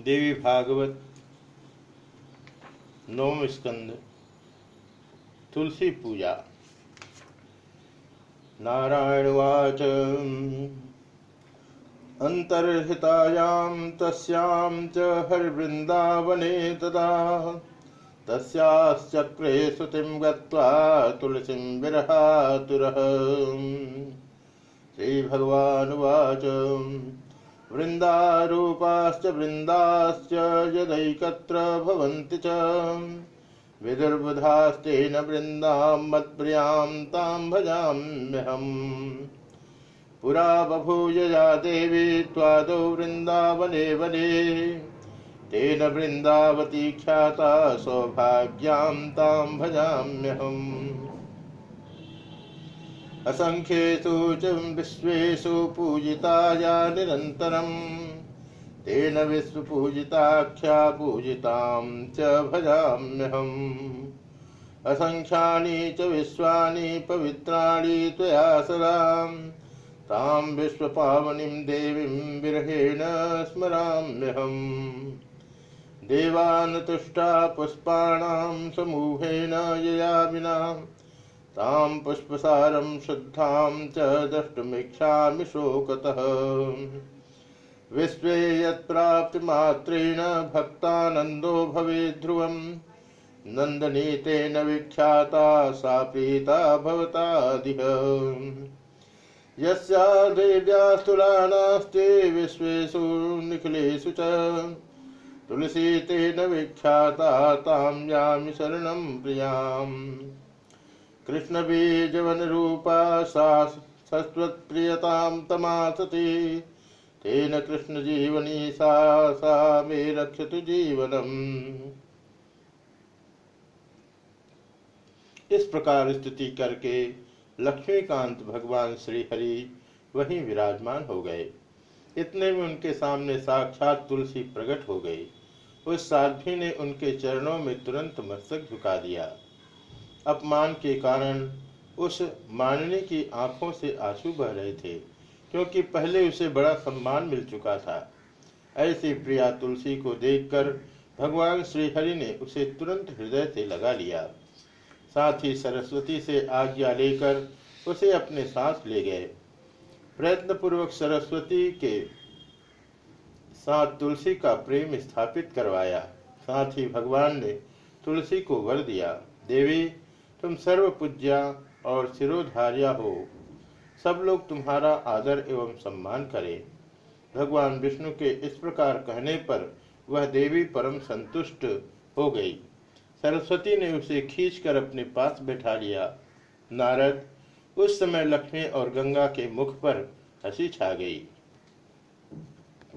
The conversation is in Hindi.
देवी भागवत, नवम स्कंद, तुलसी पूजा। नारायणवाच अंतर्हितायां तस्यां च हरिवृन्दावने तदा, तस्याश्चक्रे श्रुतिं गत्वा तुलसीं विरहातुरः। श्रीभगवानुवाच। वृन्दारूपाश्च वृन्दाश्च यदैकत्र भवन्ति च। विदुर्बुधास्तेन वृन्दां मत्प्रियाँ तां भजाम्यहम्। पुरा बभूय या देवी त्वादौ वृन्दावने वने। तेन वृन्दावती ख्याता सौभाग्यां तां भजाम्यहम्। असङ्ख्येषु च विश्वेषु पूजिता या निरन्तरम्। तेन विश्वपूजिताख्या पूजितां च भजाम्यहम्। असङ्ख्यानि च विश्वानि पवित्राणि त्वया सदा तां विश्वपावनीं देवीं विरहेण स्मराम्यहम्। देवान् तुष्टा पुष्पाणां समूहेन यया विना तां पुष्पसारं शुद्धां च द्रष्टुमिच्छामि शोकतः। विश्वे यत्प्राप्तिमात्रेण भक्तानन्दो भवेत् ध्रुवम्। नन्दनी तेन विख्याता सा प्रीता भवतादिह। यस्या देव्यास्तुला नास्ति विश्वेषु निखिलेषु च। तुलसी तेन विख्याता तां यामि शरणं प्रियाम्। कृष्णबीजवनरूपा सा सस्वत्प्रियतां तमासति। तेन कृष्णजीवनी सा सा मे रक्षतु जीवनम्। इस प्रकार स्तुति करके लक्ष्मीकांत भगवान श्री हरि वहीं विराजमान हो गए। इतने में उनके सामने साक्षात तुलसी प्रकट हो गई। उस साध्वी ने उनके चरणों में तुरंत मस्तक झुका दिया। अपमान के कारण उस माननी की आँखों से आँसू बह रहे थे, क्योंकि पहले उसे बड़ा सम्मान मिल चुका था। ऐसी प्रिया तुलसी को देखकर भगवान श्रीहरि ने उसे तुरंत हृदय से लगा लिया। साथ ही सरस्वती से आज्ञा लेकर उसे अपने साथ ले गए। प्रयत्न पूर्वक सरस्वती के साथ तुलसी का प्रेम स्थापित करवाया। साथ ही भगवान ने तुलसी को वर दिया। देवी तुम सर्व पूज्या और सिरोधार्या हो। सब लोग तुम्हारा आदर एवं सम्मान करें। भगवान विष्णु के इस प्रकार कहने पर वह देवी परम संतुष्ट हो गई। सरस्वती ने उसे खींचकर अपने पास बैठा लिया। नारद उस समय लक्ष्मी और गंगा के मुख पर हँसी छा गई।